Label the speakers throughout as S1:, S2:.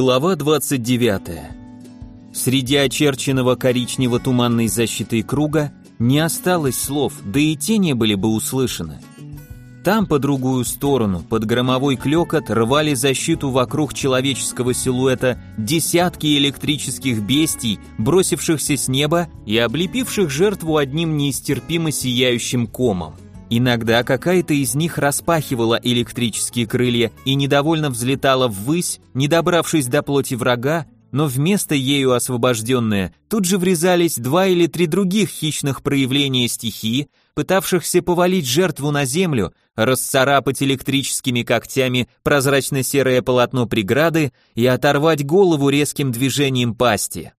S1: Глава 29. Среди очерченного коричнево-туманной защитой круга не осталось слов, да и те не были бы услышаны. Там, по другую сторону, под громовой клёкот, рвали защиту вокруг человеческого силуэта десятки электрических бестий, бросившихся с неба и облепивших жертву одним неистерпимо сияющим комом. Иногда какая-то из них распахивала электрические крылья и недовольно взлетала ввысь, не добравшись до плоти врага, но вместо ею освобожденное тут же врезались два или три других хищных проявления стихии, пытавшихся повалить жертву на землю, расцарапать электрическими когтями прозрачно-серое полотно преграды и оторвать голову резким движением пасти.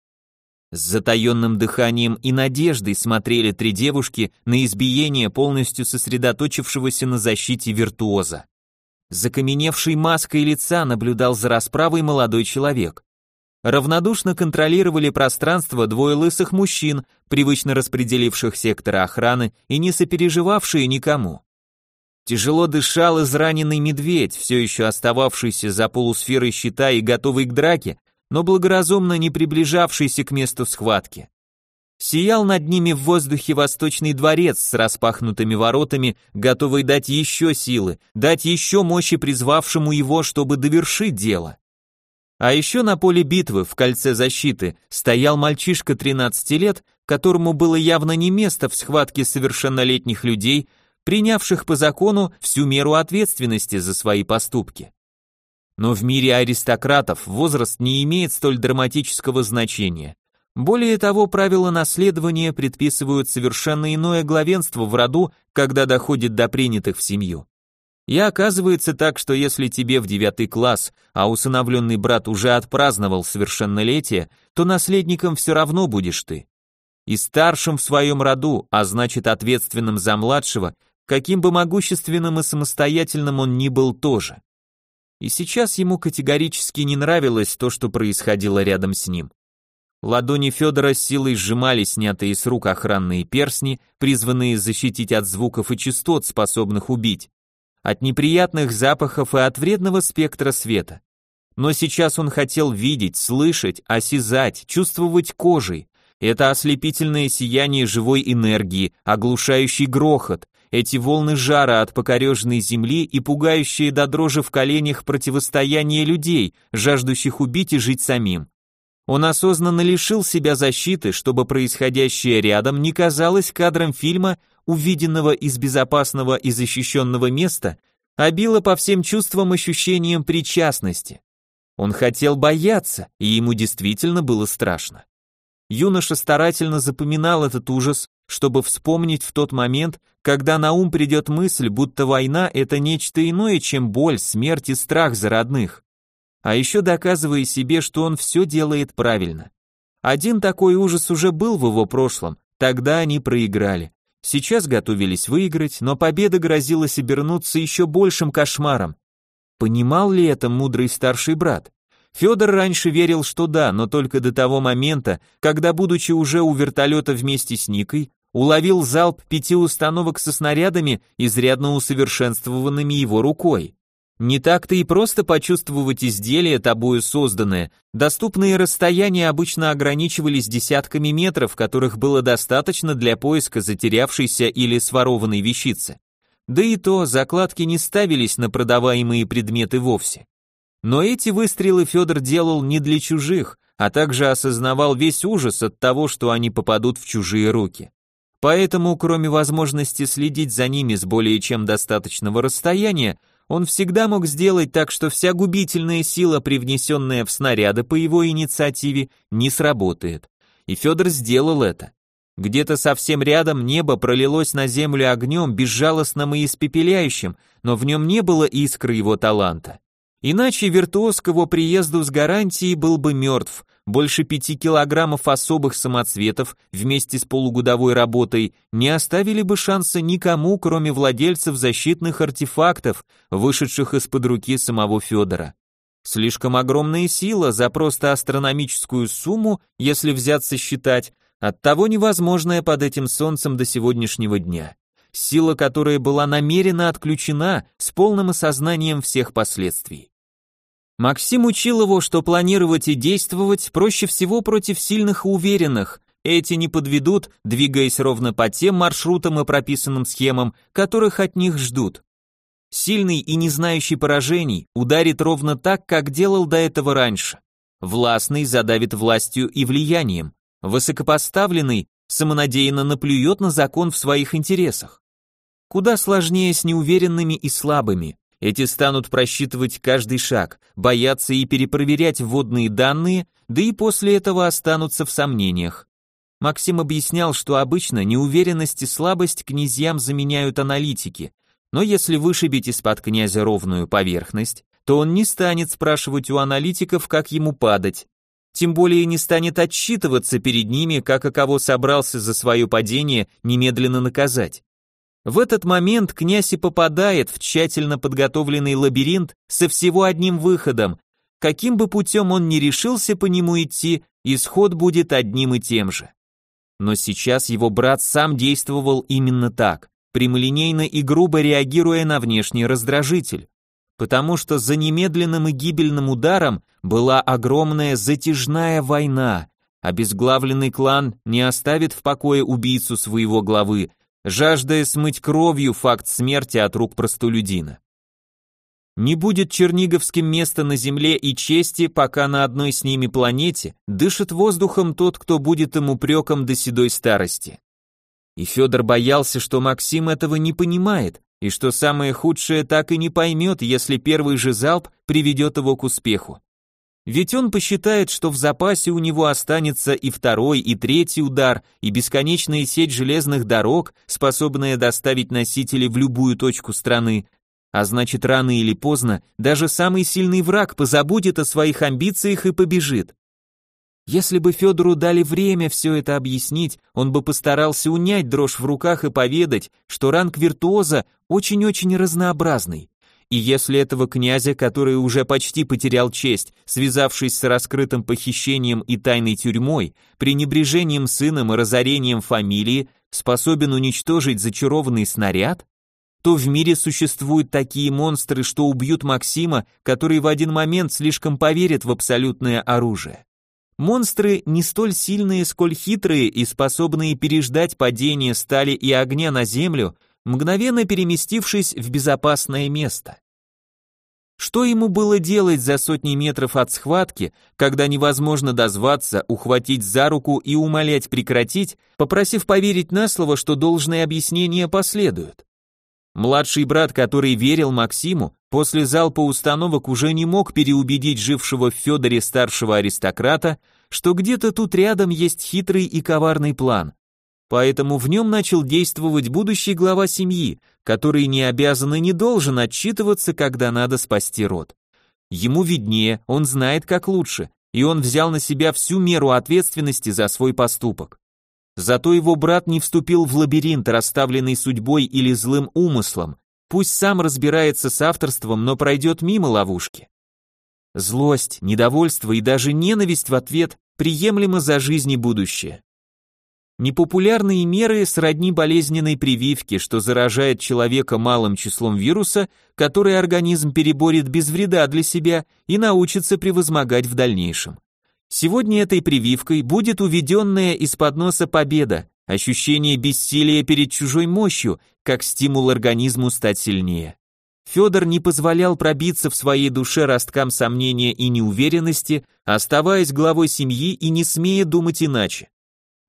S1: С затаенным дыханием и надеждой смотрели три девушки на избиение полностью сосредоточившегося на защите виртуоза. Закаменевшей маской лица наблюдал за расправой молодой человек. Равнодушно контролировали пространство двое лысых мужчин, привычно распределивших секторы охраны и не сопереживавшие никому. Тяжело дышал израненный медведь, все еще остававшийся за полусферой щита и готовый к драке, но благоразумно не приближавшийся к месту схватки. Сиял над ними в воздухе восточный дворец с распахнутыми воротами, готовый дать еще силы, дать еще мощи призвавшему его, чтобы довершить дело. А еще на поле битвы, в кольце защиты, стоял мальчишка 13 лет, которому было явно не место в схватке совершеннолетних людей, принявших по закону всю меру ответственности за свои поступки. Но в мире аристократов возраст не имеет столь драматического значения. Более того, правила наследования предписывают совершенно иное главенство в роду, когда доходит до принятых в семью. И оказывается так, что если тебе в девятый класс, а усыновленный брат уже отпраздновал совершеннолетие, то наследником все равно будешь ты. И старшим в своем роду, а значит ответственным за младшего, каким бы могущественным и самостоятельным он ни был тоже. И сейчас ему категорически не нравилось то, что происходило рядом с ним. Ладони Федора силой сжимали снятые с рук охранные перстни, призванные защитить от звуков и частот, способных убить, от неприятных запахов и от вредного спектра света. Но сейчас он хотел видеть, слышать, осязать, чувствовать кожей. Это ослепительное сияние живой энергии, оглушающий грохот, эти волны жара от покореженной земли и пугающие до дрожи в коленях противостояние людей, жаждущих убить и жить самим. Он осознанно лишил себя защиты, чтобы происходящее рядом не казалось кадром фильма, увиденного из безопасного и защищенного места, а било по всем чувствам ощущениям причастности. Он хотел бояться, и ему действительно было страшно. Юноша старательно запоминал этот ужас, чтобы вспомнить в тот момент, когда на ум придет мысль, будто война – это нечто иное, чем боль, смерть и страх за родных. А еще доказывая себе, что он все делает правильно. Один такой ужас уже был в его прошлом, тогда они проиграли. Сейчас готовились выиграть, но победа грозилась обернуться еще большим кошмаром. Понимал ли это мудрый старший брат? Федор раньше верил, что да, но только до того момента, когда, будучи уже у вертолета вместе с Никой, уловил залп пяти установок со снарядами, изрядно усовершенствованными его рукой. Не так-то и просто почувствовать изделие, тобою созданное. Доступные расстояния обычно ограничивались десятками метров, которых было достаточно для поиска затерявшейся или сворованной вещицы. Да и то, закладки не ставились на продаваемые предметы вовсе. Но эти выстрелы Федор делал не для чужих, а также осознавал весь ужас от того, что они попадут в чужие руки. Поэтому, кроме возможности следить за ними с более чем достаточного расстояния, он всегда мог сделать так, что вся губительная сила, привнесенная в снаряды по его инициативе, не сработает. И Федор сделал это. Где-то совсем рядом небо пролилось на землю огнем, безжалостным и испепеляющим, но в нем не было искры его таланта. Иначе виртуоз к его приезду с гарантией был бы мертв, больше пяти килограммов особых самоцветов вместе с полугодовой работой не оставили бы шанса никому, кроме владельцев защитных артефактов, вышедших из-под руки самого Федора. Слишком огромная сила за просто астрономическую сумму, если взяться считать, оттого невозможная под этим солнцем до сегодняшнего дня. Сила, которая была намеренно отключена с полным осознанием всех последствий. Максим учил его, что планировать и действовать проще всего против сильных и уверенных, эти не подведут, двигаясь ровно по тем маршрутам и прописанным схемам, которых от них ждут. Сильный и не знающий поражений ударит ровно так, как делал до этого раньше. Властный задавит властью и влиянием. Высокопоставленный самонадеянно наплюет на закон в своих интересах. Куда сложнее с неуверенными и слабыми. Эти станут просчитывать каждый шаг, бояться и перепроверять вводные данные, да и после этого останутся в сомнениях. Максим объяснял, что обычно неуверенность и слабость князьям заменяют аналитики, но если вышибить из-под князя ровную поверхность, то он не станет спрашивать у аналитиков, как ему падать, тем более не станет отчитываться перед ними, как и кого собрался за свое падение немедленно наказать. В этот момент князь и попадает в тщательно подготовленный лабиринт со всего одним выходом. Каким бы путем он ни решился по нему идти, исход будет одним и тем же. Но сейчас его брат сам действовал именно так, прямолинейно и грубо реагируя на внешний раздражитель. Потому что за немедленным и гибельным ударом была огромная затяжная война. Обезглавленный клан не оставит в покое убийцу своего главы, жаждая смыть кровью факт смерти от рук простолюдина. Не будет черниговским места на земле и чести, пока на одной с ними планете дышит воздухом тот, кто будет ему преком до седой старости. И Федор боялся, что Максим этого не понимает, и что самое худшее так и не поймет, если первый же залп приведет его к успеху. Ведь он посчитает, что в запасе у него останется и второй, и третий удар, и бесконечная сеть железных дорог, способная доставить носители в любую точку страны, а значит, рано или поздно даже самый сильный враг позабудет о своих амбициях и побежит. Если бы Федору дали время все это объяснить, он бы постарался унять дрожь в руках и поведать, что ранг виртуоза очень-очень разнообразный. И если этого князя, который уже почти потерял честь, связавшись с раскрытым похищением и тайной тюрьмой, пренебрежением сыном и разорением фамилии, способен уничтожить зачарованный снаряд, то в мире существуют такие монстры, что убьют Максима, который в один момент слишком поверит в абсолютное оружие. Монстры не столь сильные, сколь хитрые и способные переждать падение стали и огня на землю, мгновенно переместившись в безопасное место. Что ему было делать за сотни метров от схватки, когда невозможно дозваться, ухватить за руку и умолять прекратить, попросив поверить на слово, что должное объяснение последует? Младший брат, который верил Максиму, после залпа установок уже не мог переубедить жившего в Федоре старшего аристократа, что где-то тут рядом есть хитрый и коварный план. Поэтому в нем начал действовать будущий глава семьи, который не обязан и не должен отчитываться, когда надо спасти род. Ему виднее, он знает как лучше, и он взял на себя всю меру ответственности за свой поступок. Зато его брат не вступил в лабиринт, расставленный судьбой или злым умыслом. Пусть сам разбирается с авторством, но пройдет мимо ловушки. Злость, недовольство и даже ненависть в ответ приемлемо за жизнь и будущее. Непопулярные меры сродни болезненной прививке, что заражает человека малым числом вируса, который организм переборет без вреда для себя и научится превозмогать в дальнейшем. Сегодня этой прививкой будет уведенная из-под носа победа, ощущение бессилия перед чужой мощью, как стимул организму стать сильнее. Федор не позволял пробиться в своей душе росткам сомнения и неуверенности, оставаясь главой семьи и не смея думать иначе.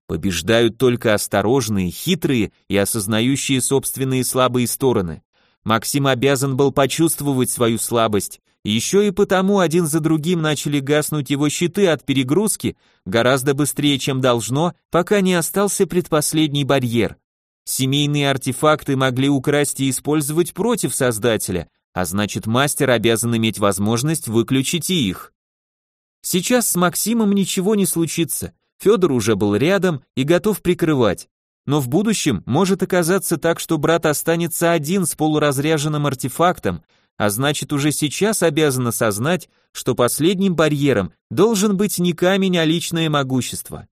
S1: Побеждают только осторожные, хитрые и осознающие собственные слабые стороны. Максим обязан был почувствовать свою слабость еще и потому один за другим начали гаснуть его щиты от перегрузки гораздо быстрее, чем должно, пока не остался предпоследний барьер. Семейные артефакты могли украсть и использовать против создателя, а значит мастер обязан иметь возможность выключить и их. Сейчас с Максимом ничего не случится, Федор уже был рядом и готов прикрывать. Но в будущем может оказаться так, что брат останется один с полуразряженным артефактом, а значит уже сейчас обязан осознать, что последним барьером должен быть не камень, а личное могущество.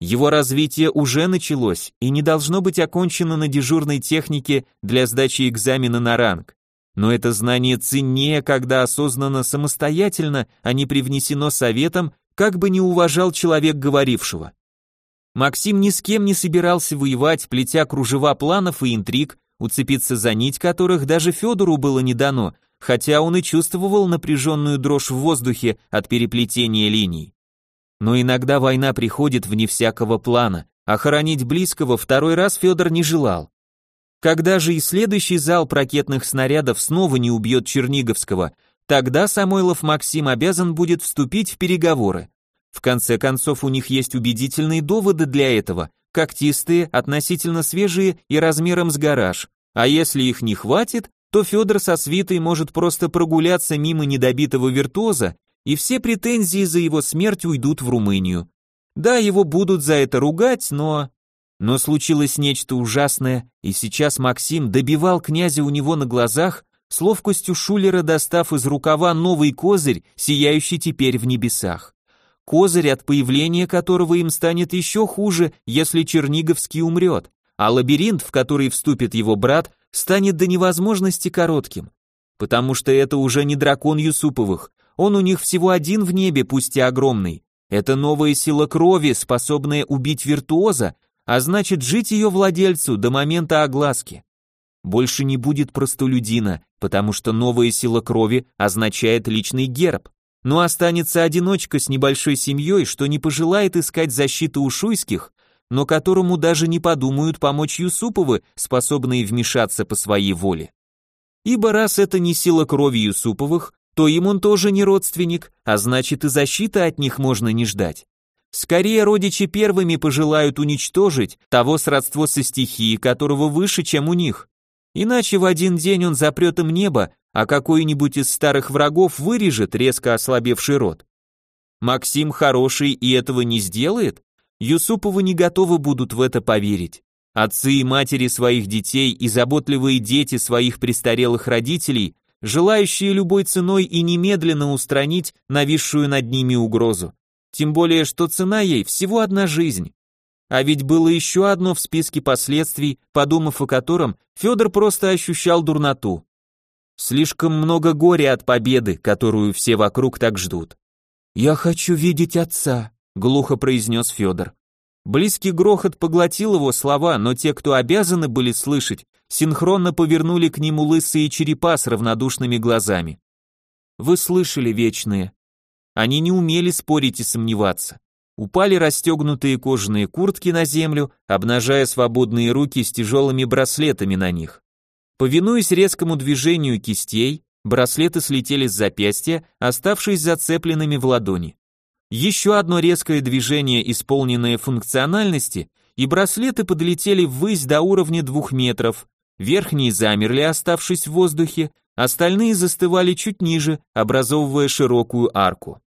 S1: Его развитие уже началось и не должно быть окончено на дежурной технике для сдачи экзамена на ранг. Но это знание ценнее, когда осознанно самостоятельно, а не привнесено советом, как бы не уважал человек говорившего. Максим ни с кем не собирался воевать, плетя кружева планов и интриг, уцепиться за нить которых даже Федору было не дано, хотя он и чувствовал напряженную дрожь в воздухе от переплетения линий. Но иногда война приходит вне всякого плана, а хоронить близкого второй раз Федор не желал. Когда же и следующий зал ракетных снарядов снова не убьет Черниговского, тогда Самойлов Максим обязан будет вступить в переговоры. В конце концов, у них есть убедительные доводы для этого, когтистые, относительно свежие и размером с гараж. А если их не хватит, то Федор со свитой может просто прогуляться мимо недобитого виртуоза, и все претензии за его смерть уйдут в Румынию. Да, его будут за это ругать, но... Но случилось нечто ужасное, и сейчас Максим добивал князя у него на глазах, с ловкостью шулера достав из рукава новый козырь, сияющий теперь в небесах козырь, от появления которого им станет еще хуже, если Черниговский умрет, а лабиринт, в который вступит его брат, станет до невозможности коротким. Потому что это уже не дракон Юсуповых, он у них всего один в небе, пусть и огромный. Это новая сила крови, способная убить виртуоза, а значит жить ее владельцу до момента огласки. Больше не будет простолюдина, потому что новая сила крови означает личный герб но останется одиночка с небольшой семьей, что не пожелает искать защиты у шуйских, но которому даже не подумают помочь Юсуповы, способные вмешаться по своей воле. Ибо раз это не сила крови Юсуповых, то им он тоже не родственник, а значит и защиты от них можно не ждать. Скорее родичи первыми пожелают уничтожить того сродство со стихией, которого выше, чем у них. Иначе в один день он запрет им небо, а какой-нибудь из старых врагов вырежет резко ослабевший род. Максим хороший и этого не сделает? Юсуповы не готовы будут в это поверить. Отцы и матери своих детей и заботливые дети своих престарелых родителей, желающие любой ценой и немедленно устранить нависшую над ними угрозу. Тем более, что цена ей всего одна жизнь. А ведь было еще одно в списке последствий, подумав о котором, Федор просто ощущал дурноту. Слишком много горя от победы, которую все вокруг так ждут. «Я хочу видеть отца», — глухо произнес Федор. Близкий грохот поглотил его слова, но те, кто обязаны были слышать, синхронно повернули к нему лысые черепа с равнодушными глазами. «Вы слышали, вечные». Они не умели спорить и сомневаться. Упали расстегнутые кожаные куртки на землю, обнажая свободные руки с тяжелыми браслетами на них. Повинуясь резкому движению кистей, браслеты слетели с запястья, оставшись зацепленными в ладони. Еще одно резкое движение, исполненное функциональности, и браслеты подлетели ввысь до уровня двух метров, верхние замерли, оставшись в воздухе, остальные застывали чуть ниже, образовывая широкую арку.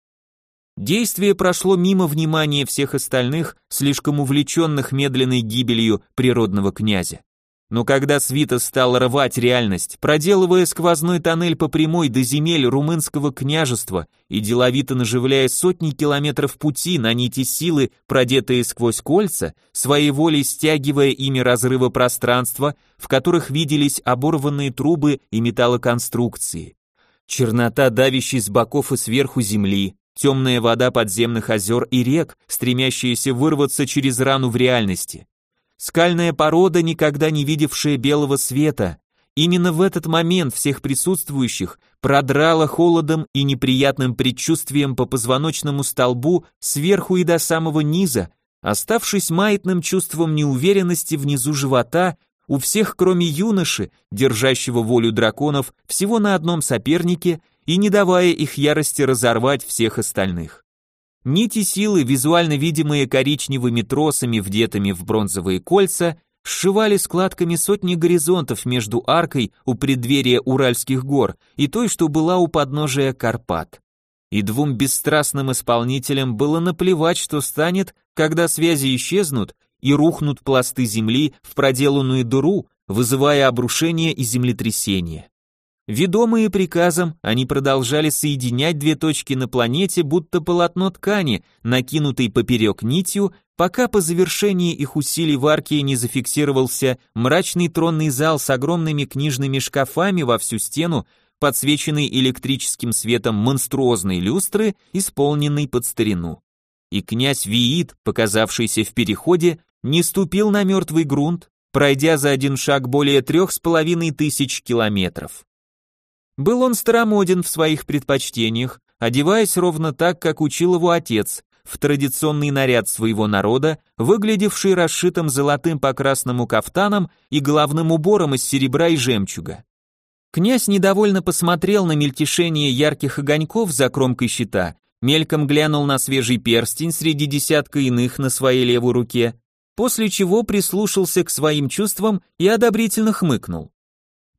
S1: Действие прошло мимо внимания всех остальных, слишком увлеченных медленной гибелью природного князя. Но когда свита стала рвать реальность, проделывая сквозной тоннель по прямой до земель румынского княжества и деловито наживляя сотни километров пути на нити силы, продетые сквозь кольца, своей волей стягивая ими разрывы пространства, в которых виделись оборванные трубы и металлоконструкции. Чернота, давящей с боков и сверху земли, темная вода подземных озер и рек, стремящиеся вырваться через рану в реальности, Скальная порода, никогда не видевшая белого света. Именно в этот момент всех присутствующих продрала холодом и неприятным предчувствием по позвоночному столбу сверху и до самого низа, оставшись маятным чувством неуверенности внизу живота у всех, кроме юноши, держащего волю драконов всего на одном сопернике и не давая их ярости разорвать всех остальных. Нити силы, визуально видимые коричневыми тросами, вдетыми в бронзовые кольца, сшивали складками сотни горизонтов между аркой у преддверия Уральских гор и той, что была у подножия Карпат. И двум бесстрастным исполнителям было наплевать, что станет, когда связи исчезнут и рухнут пласты земли в проделанную дыру, вызывая обрушение и землетрясение. Ведомые приказом, они продолжали соединять две точки на планете, будто полотно ткани, накинутой поперек нитью, пока по завершении их усилий в арке не зафиксировался мрачный тронный зал с огромными книжными шкафами во всю стену, подсвеченный электрическим светом монструозной люстры, исполненной под старину. И князь Виит, показавшийся в переходе, не ступил на мертвый грунт, пройдя за один шаг более трех с половиной тысяч километров. Был он старомоден в своих предпочтениях, одеваясь ровно так, как учил его отец, в традиционный наряд своего народа, выглядевший расшитым золотым по красному кафтаном и головным убором из серебра и жемчуга. Князь недовольно посмотрел на мельтешение ярких огоньков за кромкой щита, мельком глянул на свежий перстень среди десятка иных на своей левой руке, после чего прислушался к своим чувствам и одобрительно хмыкнул.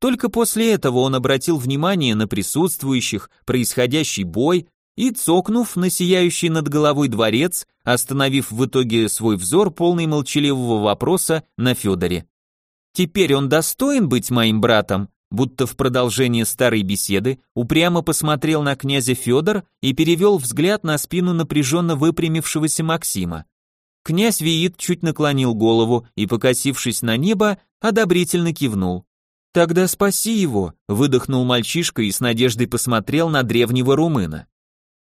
S1: Только после этого он обратил внимание на присутствующих, происходящий бой, и, цокнув на сияющий над головой дворец, остановив в итоге свой взор полный молчаливого вопроса на Федоре. «Теперь он достоин быть моим братом?» Будто в продолжение старой беседы упрямо посмотрел на князя Федор и перевел взгляд на спину напряженно выпрямившегося Максима. Князь Виит чуть наклонил голову и, покосившись на небо, одобрительно кивнул. «Тогда спаси его», — выдохнул мальчишка и с надеждой посмотрел на древнего румына.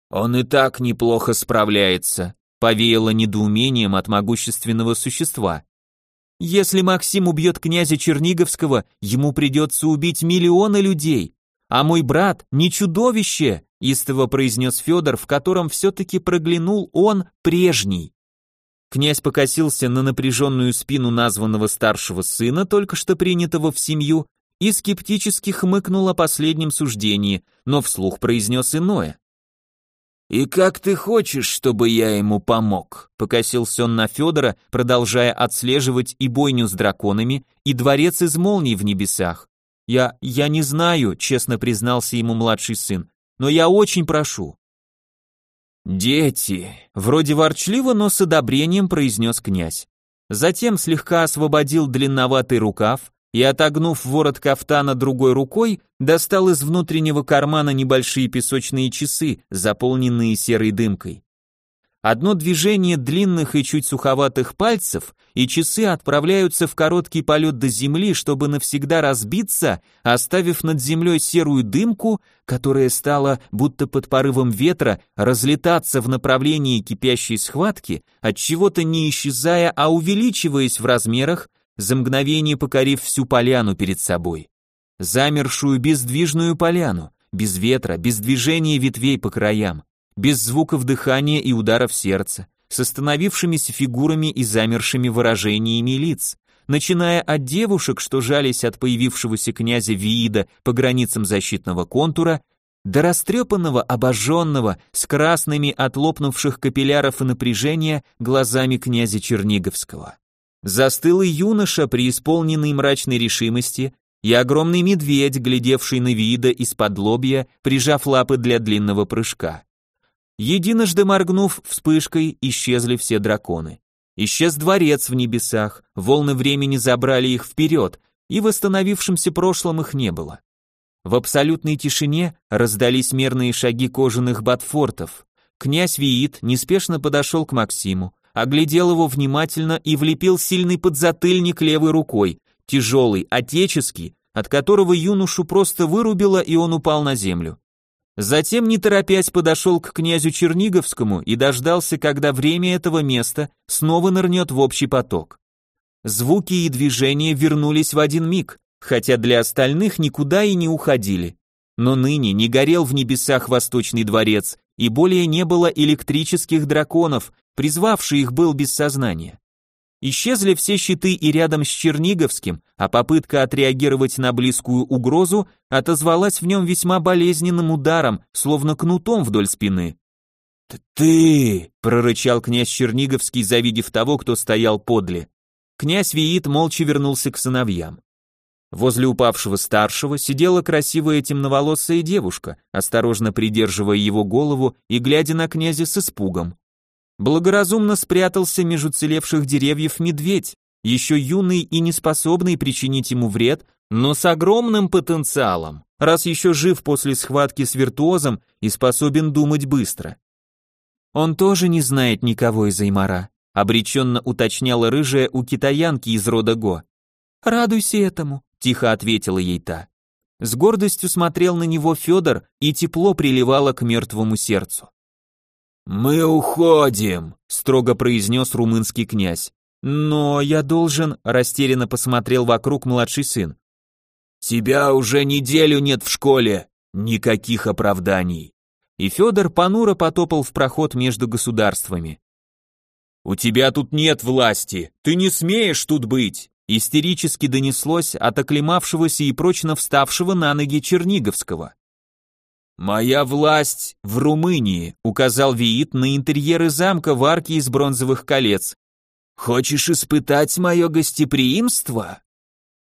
S1: «Он и так неплохо справляется», — повеяло недоумением от могущественного существа. «Если Максим убьет князя Черниговского, ему придется убить миллионы людей, а мой брат не чудовище», — истово произнес Федор, в котором все-таки проглянул он прежний. Князь покосился на напряженную спину названного старшего сына, только что принятого в семью, и скептически хмыкнул о последнем суждении, но вслух произнес иное. «И как ты хочешь, чтобы я ему помог?» Покосился он на Федора, продолжая отслеживать и бойню с драконами, и дворец из молний в небесах. «Я... я не знаю», — честно признался ему младший сын, «но я очень прошу». «Дети», — вроде ворчливо, но с одобрением произнес князь. Затем слегка освободил длинноватый рукав, и, отогнув ворот кафтана другой рукой, достал из внутреннего кармана небольшие песочные часы, заполненные серой дымкой. Одно движение длинных и чуть суховатых пальцев, и часы отправляются в короткий полет до земли, чтобы навсегда разбиться, оставив над землей серую дымку, которая стала, будто под порывом ветра, разлетаться в направлении кипящей схватки, от чего-то не исчезая, а увеличиваясь в размерах, за мгновение покорив всю поляну перед собой. Замершую бездвижную поляну, без ветра, без движения ветвей по краям, без звуков дыхания и ударов сердца, с остановившимися фигурами и замершими выражениями лиц, начиная от девушек, что жались от появившегося князя Виида по границам защитного контура, до растрепанного, обожженного, с красными от лопнувших капилляров и напряжения глазами князя Черниговского. Застыл и юноша, преисполненный мрачной решимости, и огромный медведь, глядевший на вида из-под лобья, прижав лапы для длинного прыжка. Единожды моргнув вспышкой, исчезли все драконы. Исчез дворец в небесах, волны времени забрали их вперед, и в восстановившемся прошлом их не было. В абсолютной тишине раздались мерные шаги кожаных ботфортов. Князь Виит неспешно подошел к Максиму, оглядел его внимательно и влепил сильный подзатыльник левой рукой, тяжелый, отеческий, от которого юношу просто вырубило, и он упал на землю. Затем, не торопясь, подошел к князю Черниговскому и дождался, когда время этого места снова нырнет в общий поток. Звуки и движения вернулись в один миг, хотя для остальных никуда и не уходили. Но ныне не горел в небесах Восточный дворец, и более не было электрических драконов, призвавший их был без сознания. Исчезли все щиты и рядом с Черниговским, а попытка отреагировать на близкую угрозу отозвалась в нем весьма болезненным ударом, словно кнутом вдоль спины. «Ты!» — прорычал князь Черниговский, завидев того, кто стоял подле. Князь Виит молча вернулся к сыновьям. Возле упавшего старшего сидела красивая темноволосая девушка, осторожно придерживая его голову и глядя на князя с испугом. Благоразумно спрятался между целевших деревьев медведь, еще юный и неспособный причинить ему вред, но с огромным потенциалом, раз еще жив после схватки с виртуозом и способен думать быстро. Он тоже не знает никого из Аймара, обреченно уточняла рыжая у китаянки из рода Го. «Радуйся этому», — тихо ответила ей та. С гордостью смотрел на него Федор, и тепло приливало к мертвому сердцу. «Мы уходим», — строго произнес румынский князь. «Но я должен...» — растерянно посмотрел вокруг младший сын. «Тебя уже неделю нет в школе. Никаких оправданий». И Федор понуро потопал в проход между государствами. «У тебя тут нет власти, ты не смеешь тут быть!» Истерически донеслось от оклемавшегося и прочно вставшего на ноги Черниговского. «Моя власть в Румынии», — указал Виит на интерьеры замка в арке из бронзовых колец. «Хочешь испытать мое гостеприимство?»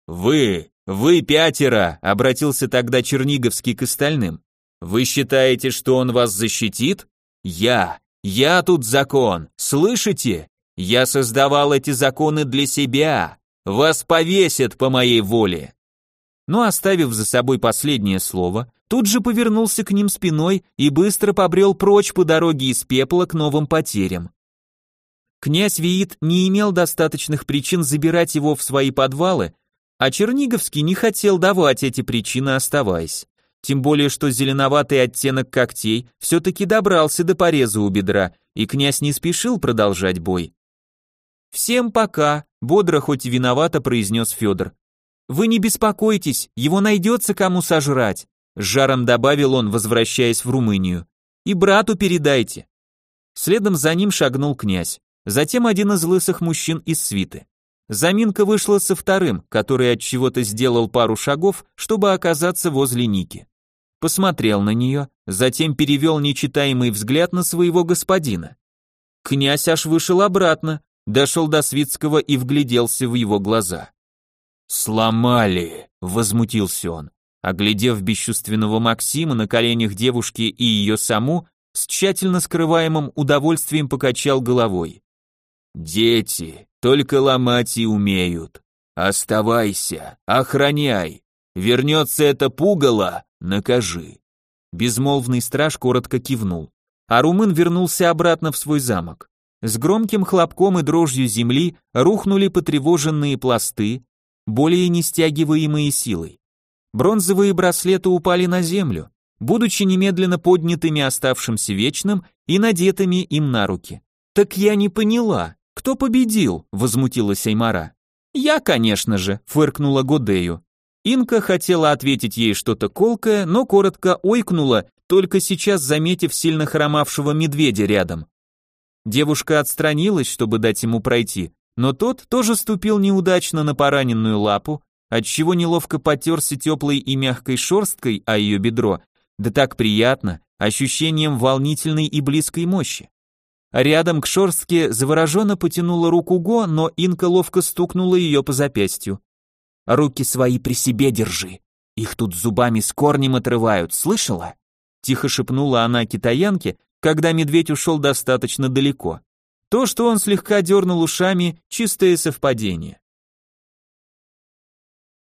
S1: «Вы, вы пятеро», — обратился тогда Черниговский к остальным. «Вы считаете, что он вас защитит? Я, я тут закон, слышите? Я создавал эти законы для себя. Вас повесят по моей воле. Но оставив за собой последнее слово, тут же повернулся к ним спиной и быстро побрел прочь по дороге из пепла к новым потерям. Князь Виит не имел достаточных причин забирать его в свои подвалы, а Черниговский не хотел давать эти причины, оставаясь. Тем более, что зеленоватый оттенок когтей все-таки добрался до пореза у бедра, и князь не спешил продолжать бой. «Всем пока», — бодро хоть и виновато произнес Федор. «Вы не беспокойтесь, его найдется кому сожрать», — с жаром добавил он, возвращаясь в Румынию. «И брату передайте». Следом за ним шагнул князь, затем один из лысых мужчин из свиты. Заминка вышла со вторым, который от чего-то сделал пару шагов, чтобы оказаться возле Ники посмотрел на нее, затем перевел нечитаемый взгляд на своего господина. Князь аж вышел обратно, дошел до Свицкого и вгляделся в его глаза. «Сломали!» — возмутился он. Оглядев бесчувственного Максима на коленях девушки и ее саму, с тщательно скрываемым удовольствием покачал головой. «Дети только ломать и умеют. Оставайся, охраняй. Вернется это пугало, накажи. Безмолвный страж коротко кивнул, а румын вернулся обратно в свой замок. С громким хлопком и дрожью земли рухнули потревоженные пласты, более не стягиваемые силой. Бронзовые браслеты упали на землю, будучи немедленно поднятыми оставшимся вечным и надетыми им на руки. «Так я не поняла, кто победил?» — возмутилась Аймара. «Я, конечно же», — фыркнула Годею. Инка хотела ответить ей что-то колкое, но коротко ойкнула, только сейчас заметив сильно хромавшего медведя рядом. Девушка отстранилась, чтобы дать ему пройти, но тот тоже ступил неудачно на пораненную лапу, отчего неловко потерся теплой и мягкой шерсткой о ее бедро, да так приятно, ощущением волнительной и близкой мощи. Рядом к шерстке завороженно потянула руку Го, но Инка ловко стукнула ее по запястью. Руки свои при себе держи. Их тут зубами с корнем отрывают, слышала? Тихо шепнула она китаянке, когда медведь ушел достаточно далеко. То, что он слегка дернул ушами, чистое совпадение.